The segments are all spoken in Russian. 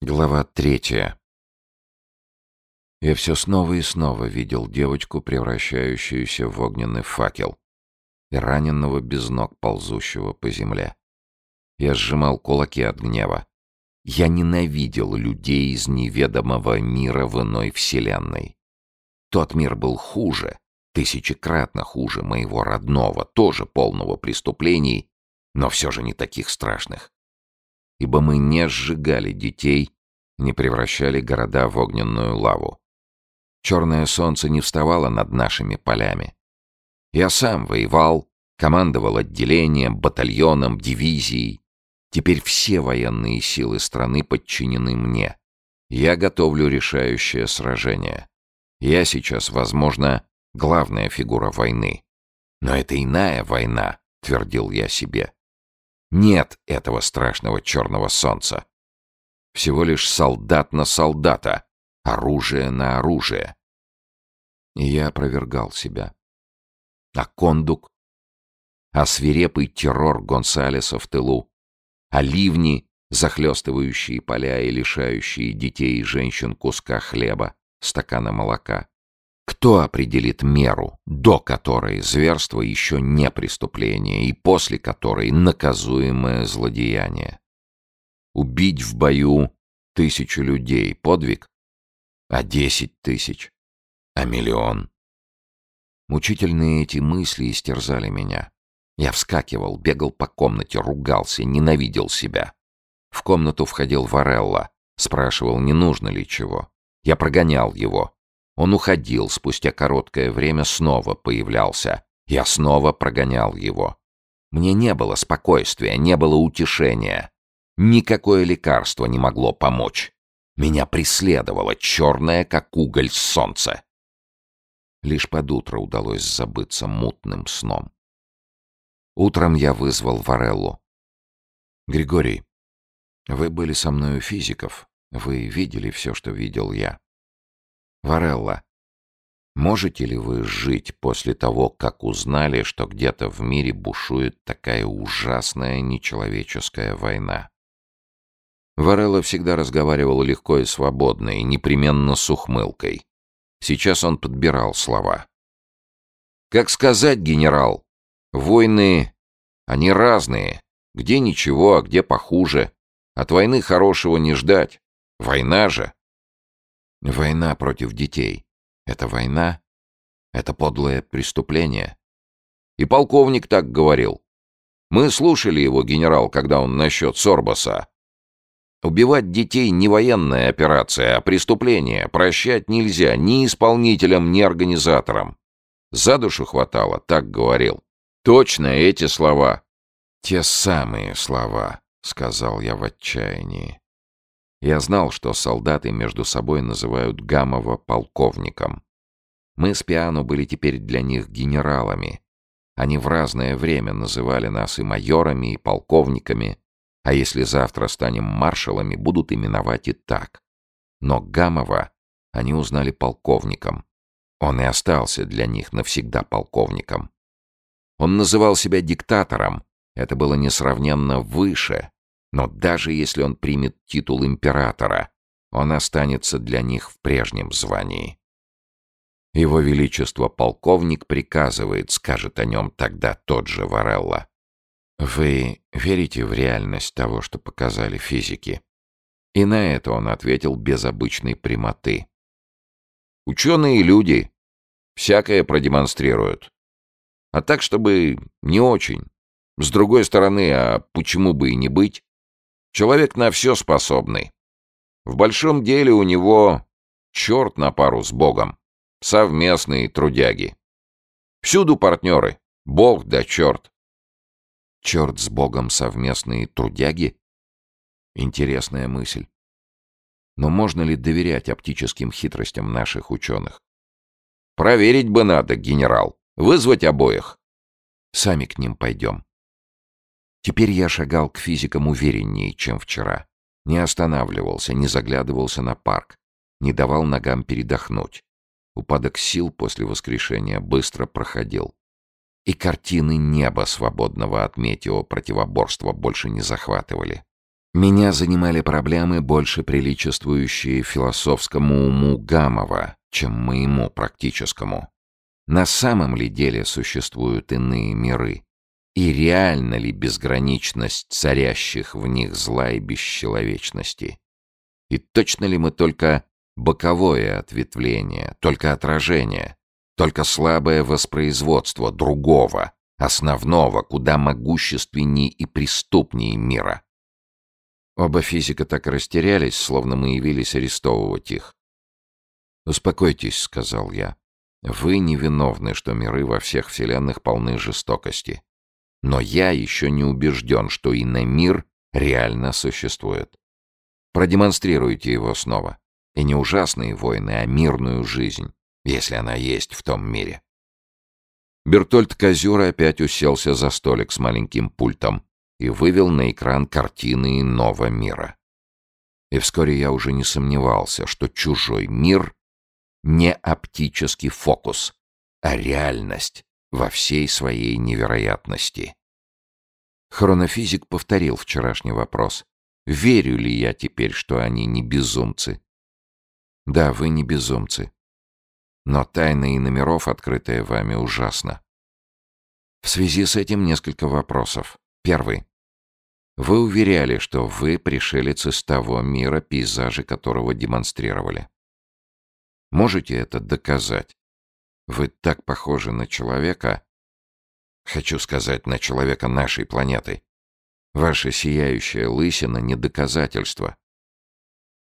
Глава третья. Я все снова и снова видел девочку, превращающуюся в огненный факел, и раненного без ног, ползущего по земле. Я сжимал кулаки от гнева. Я ненавидел людей из неведомого мира в иной вселенной. Тот мир был хуже, тысячекратно хуже моего родного, тоже полного преступлений, но все же не таких страшных ибо мы не сжигали детей, не превращали города в огненную лаву. Черное солнце не вставало над нашими полями. Я сам воевал, командовал отделением, батальоном, дивизией. Теперь все военные силы страны подчинены мне. Я готовлю решающее сражение. Я сейчас, возможно, главная фигура войны. Но это иная война, твердил я себе. Нет этого страшного черного солнца. Всего лишь солдат на солдата, оружие на оружие. И я опровергал себя. А кондук? А свирепый террор Гонсалеса в тылу? А ливни, захлестывающие поля и лишающие детей и женщин куска хлеба, стакана молока? Кто определит меру, до которой зверство еще не преступление и после которой наказуемое злодеяние? Убить в бою тысячу людей — подвиг? А десять тысяч? А миллион? Мучительные эти мысли истерзали меня. Я вскакивал, бегал по комнате, ругался, ненавидел себя. В комнату входил Варелла, спрашивал, не нужно ли чего. Я прогонял его, он уходил, спустя короткое время снова появлялся. Я снова прогонял его. Мне не было спокойствия, не было утешения. Никакое лекарство не могло помочь. Меня преследовало черное, как уголь, солнце. Лишь под утро удалось забыться мутным сном. Утром я вызвал Вареллу. «Григорий, вы были со мной у физиков. Вы видели все, что видел я. Варелла, можете ли вы жить после того, как узнали, что где-то в мире бушует такая ужасная нечеловеческая война? Варелла всегда разговаривал легко и свободно, и непременно с ухмылкой. Сейчас он подбирал слова. «Как сказать, генерал? Войны, они разные. Где ничего, а где похуже. От войны хорошего не ждать. Война же. Война против детей. Это война? Это подлое преступление. И полковник так говорил. Мы слушали его, генерал, когда он насчет Сорбаса. Убивать детей не военная операция, а преступление. Прощать нельзя ни исполнителям, ни организаторам. За душу хватало, так говорил. Точно эти слова. Те самые слова, сказал я в отчаянии. Я знал, что солдаты между собой называют Гамова полковником. Мы с Пиано были теперь для них генералами. Они в разное время называли нас и майорами, и полковниками, а если завтра станем маршалами, будут именовать и так. Но Гамова они узнали полковником. Он и остался для них навсегда полковником. Он называл себя диктатором, это было несравненно выше, но даже если он примет титул императора, он останется для них в прежнем звании. Его Величество полковник приказывает, скажет о нем тогда тот же Варелла. Вы верите в реальность того, что показали физики? И на это он ответил без обычной прямоты. Ученые люди всякое продемонстрируют. А так, чтобы не очень. С другой стороны, а почему бы и не быть? Человек на все способный. В большом деле у него черт на пару с Богом. Совместные трудяги. Всюду партнеры. Бог да черт. Черт с Богом совместные трудяги? Интересная мысль. Но можно ли доверять оптическим хитростям наших ученых? Проверить бы надо, генерал. Вызвать обоих. Сами к ним пойдем. Теперь я шагал к физикам увереннее, чем вчера. Не останавливался, не заглядывался на парк, не давал ногам передохнуть. Упадок сил после воскрешения быстро проходил. И картины неба, свободного от метео противоборства, больше не захватывали. Меня занимали проблемы, больше приличествующие философскому уму Гамова, чем моему практическому. На самом ли деле существуют иные миры? И реальна ли безграничность царящих в них зла и бесчеловечности? И точно ли мы только боковое ответвление, только отражение, только слабое воспроизводство другого, основного, куда могущественней и преступней мира? Оба физика так растерялись, словно мы явились арестовывать их. «Успокойтесь», — сказал я. «Вы невиновны, что миры во всех вселенных полны жестокости. Но я еще не убежден, что и на мир реально существует. Продемонстрируйте его снова. И не ужасные войны, а мирную жизнь, если она есть в том мире». Бертольд Козюра опять уселся за столик с маленьким пультом и вывел на экран картины иного мира. И вскоре я уже не сомневался, что чужой мир — не оптический фокус, а реальность во всей своей невероятности. Хронофизик повторил вчерашний вопрос. Верю ли я теперь, что они не безумцы? Да, вы не безумцы. Но тайна и номеров, открытая вами, ужасна. В связи с этим несколько вопросов. Первый. Вы уверяли, что вы пришелец из того мира, пейзажи которого демонстрировали. Можете это доказать? Вы так похожи на человека, хочу сказать, на человека нашей планеты. Ваша сияющая лысина — не доказательство.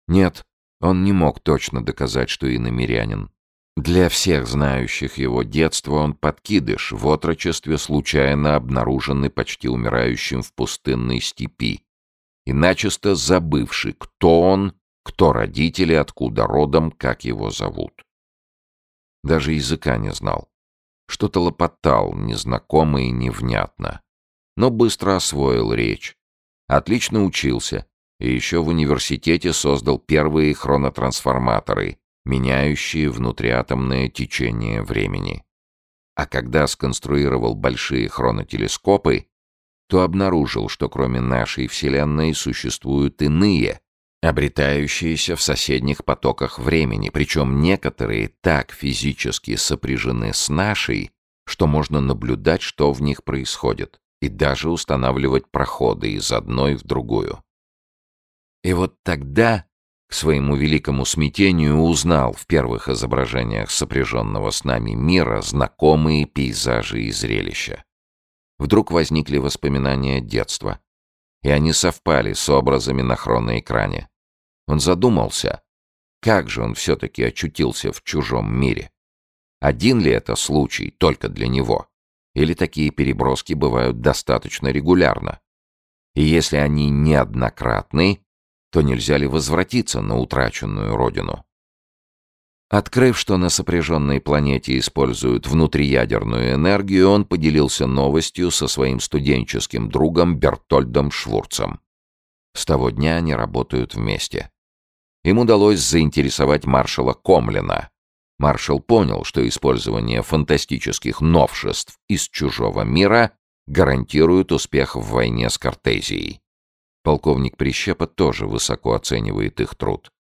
Нет, он не мог точно доказать, что иномирянин. Для всех знающих его детство он подкидыш, в отрочестве случайно обнаруженный почти умирающим в пустынной степи, и начисто забывший, кто он, кто родители, откуда родом, как его зовут. Даже языка не знал. Что-то лопотал, незнакомо и невнятно. Но быстро освоил речь. Отлично учился. И еще в университете создал первые хронотрансформаторы, меняющие внутриатомное течение времени. А когда сконструировал большие хронотелескопы, то обнаружил, что кроме нашей Вселенной существуют иные, обретающиеся в соседних потоках времени, причем некоторые так физически сопряжены с нашей, что можно наблюдать, что в них происходит, и даже устанавливать проходы из одной в другую. И вот тогда, к своему великому смятению, узнал в первых изображениях сопряженного с нами мира знакомые пейзажи и зрелища. Вдруг возникли воспоминания детства, и они совпали с образами на хроноэкране. Он задумался, как же он все-таки очутился в чужом мире. Один ли это случай только для него? Или такие переброски бывают достаточно регулярно? И если они неоднократны, то нельзя ли возвратиться на утраченную родину? Открыв, что на сопряженной планете используют внутриядерную энергию, он поделился новостью со своим студенческим другом Бертольдом Швурцем. С того дня они работают вместе. Им удалось заинтересовать маршала Комлина. Маршал понял, что использование фантастических новшеств из чужого мира гарантирует успех в войне с Кортезией. Полковник Прищепа тоже высоко оценивает их труд.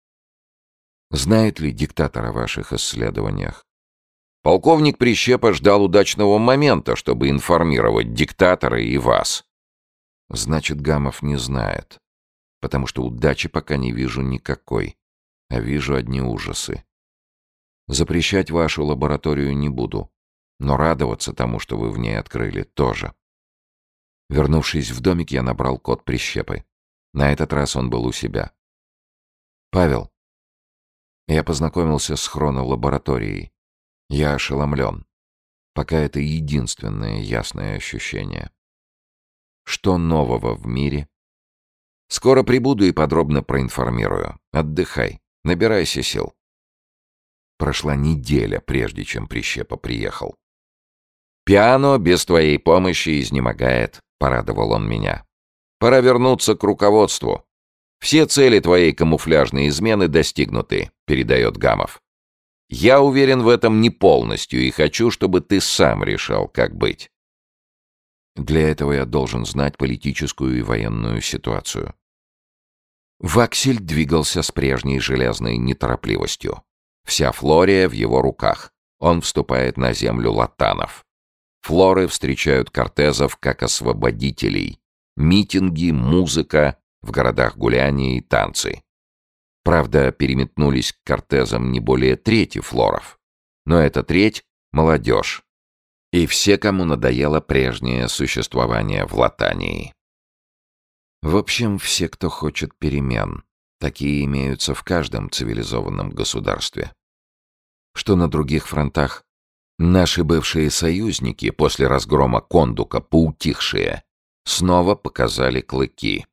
Знает ли диктатор о ваших исследованиях? Полковник Прищепа ждал удачного момента, чтобы информировать диктатора и вас. Значит, Гамов не знает потому что удачи пока не вижу никакой, а вижу одни ужасы. Запрещать вашу лабораторию не буду, но радоваться тому, что вы в ней открыли, тоже. Вернувшись в домик, я набрал код прищепы. На этот раз он был у себя. «Павел, я познакомился с хронолабораторией. Я ошеломлен. Пока это единственное ясное ощущение. Что нового в мире Скоро прибуду и подробно проинформирую. Отдыхай, набирайся сил. Прошла неделя, прежде чем Прищепа приехал. «Пиано без твоей помощи изнемогает», — порадовал он меня. «Пора вернуться к руководству. Все цели твоей камуфляжной измены достигнуты», — передает Гамов. «Я уверен в этом не полностью и хочу, чтобы ты сам решал, как быть». Для этого я должен знать политическую и военную ситуацию. Ваксель двигался с прежней железной неторопливостью. Вся Флория в его руках. Он вступает на землю латанов. Флоры встречают кортезов как освободителей. Митинги, музыка, в городах гуляния и танцы. Правда, переметнулись к кортезам не более трети флоров. Но эта треть — молодежь. И все, кому надоело прежнее существование в Латании. В общем, все, кто хочет перемен. Такие имеются в каждом цивилизованном государстве. Что на других фронтах? Наши бывшие союзники, после разгрома Кондука, поутихшие, снова показали клыки.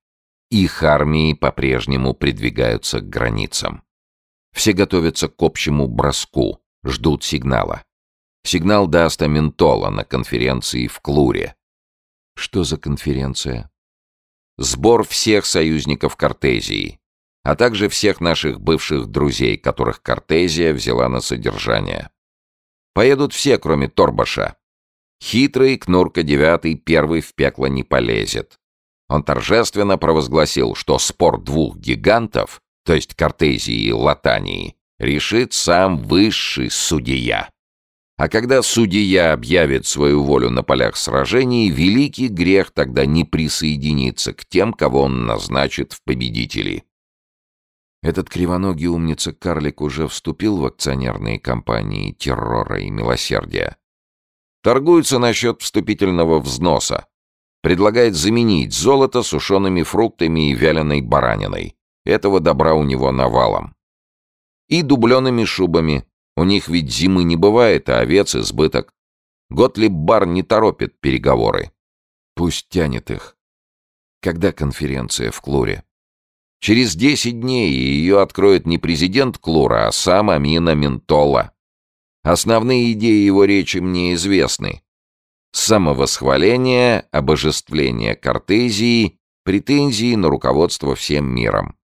Их армии по-прежнему придвигаются к границам. Все готовятся к общему броску, ждут сигнала. Сигнал даст Аментола на конференции в Клуре. Что за конференция? Сбор всех союзников Кортезии, а также всех наших бывших друзей, которых Кортезия взяла на содержание. Поедут все, кроме Торбаша. Хитрый Кнурка Девятый первый в пекло не полезет. Он торжественно провозгласил, что спор двух гигантов, то есть Кортезии и Латании, решит сам высший судья. А когда судья объявит свою волю на полях сражений, великий грех тогда не присоединиться к тем, кого он назначит в победители. Этот кривоногий умница-карлик уже вступил в акционерные компании террора и милосердия. Торгуется насчет вступительного взноса. Предлагает заменить золото сушеными фруктами и вяленой бараниной. Этого добра у него навалом. И дублеными шубами, у них ведь зимы не бывает, а овец избыток. Готлиб Бар не торопит переговоры. Пусть тянет их. Когда конференция в Клуре? Через десять дней ее откроет не президент Клура, а сам Амина Ментола. Основные идеи его речи мне известны. Самовосхваление, обожествление Кортезии, претензии на руководство всем миром.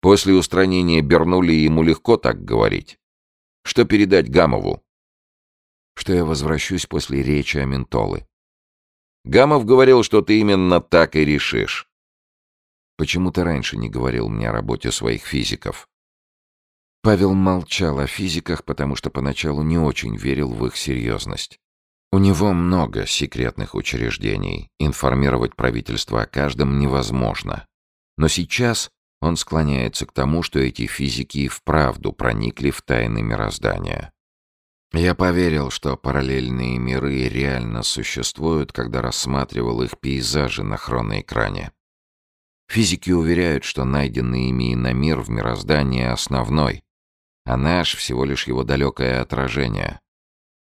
После устранения Бернули ему легко так говорить. Что передать Гамову? Что я возвращусь после речи о ментолы. Гамов говорил, что ты именно так и решишь. Почему ты раньше не говорил мне о работе своих физиков? Павел молчал о физиках, потому что поначалу не очень верил в их серьезность. У него много секретных учреждений, информировать правительство о каждом невозможно. Но сейчас он склоняется к тому, что эти физики вправду проникли в тайны мироздания. Я поверил, что параллельные миры реально существуют, когда рассматривал их пейзажи на хроноэкране. Физики уверяют, что найденный ими иномир в мироздании основной, а наш всего лишь его далекое отражение.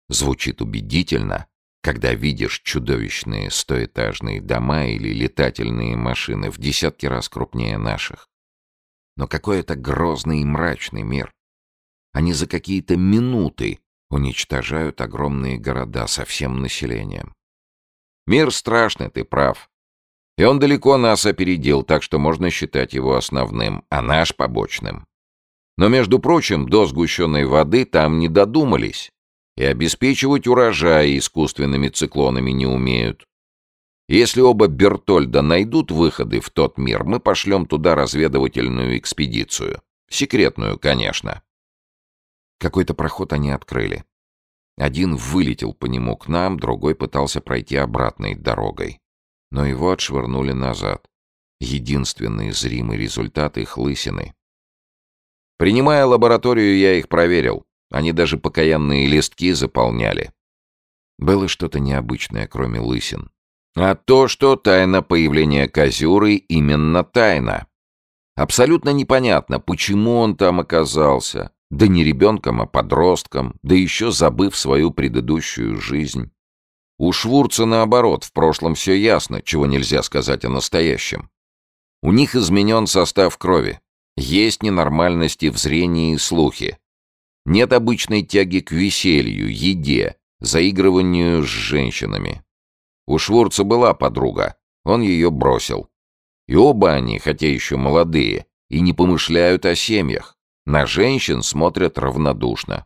Звучит убедительно, когда видишь чудовищные стоэтажные дома или летательные машины в десятки раз крупнее наших но какой это грозный и мрачный мир. Они за какие-то минуты уничтожают огромные города со всем населением. Мир страшный, ты прав. И он далеко нас опередил, так что можно считать его основным, а наш побочным. Но, между прочим, до сгущенной воды там не додумались. И обеспечивать урожай искусственными циклонами не умеют. Если оба Бертольда найдут выходы в тот мир, мы пошлем туда разведывательную экспедицию. Секретную, конечно. Какой-то проход они открыли. Один вылетел по нему к нам, другой пытался пройти обратной дорогой. Но его отшвырнули назад. Единственный зримый результат их лысины. Принимая лабораторию, я их проверил. Они даже покаянные листки заполняли. Было что-то необычное, кроме лысин. А то, что тайна появления Козюры именно тайна. Абсолютно непонятно, почему он там оказался. Да не ребенком, а подростком, да еще забыв свою предыдущую жизнь. У Швурца, наоборот, в прошлом все ясно, чего нельзя сказать о настоящем. У них изменен состав крови. Есть ненормальности в зрении и слухе. Нет обычной тяги к веселью, еде, заигрыванию с женщинами. У Швурца была подруга, он ее бросил. И оба они, хотя еще молодые, и не помышляют о семьях. На женщин смотрят равнодушно.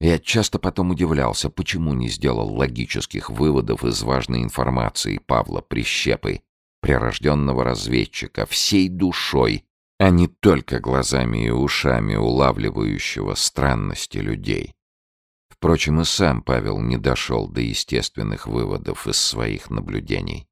Я часто потом удивлялся, почему не сделал логических выводов из важной информации Павла Прищепы, прирожденного разведчика, всей душой, а не только глазами и ушами улавливающего странности людей. Впрочем, и сам Павел не дошел до естественных выводов из своих наблюдений.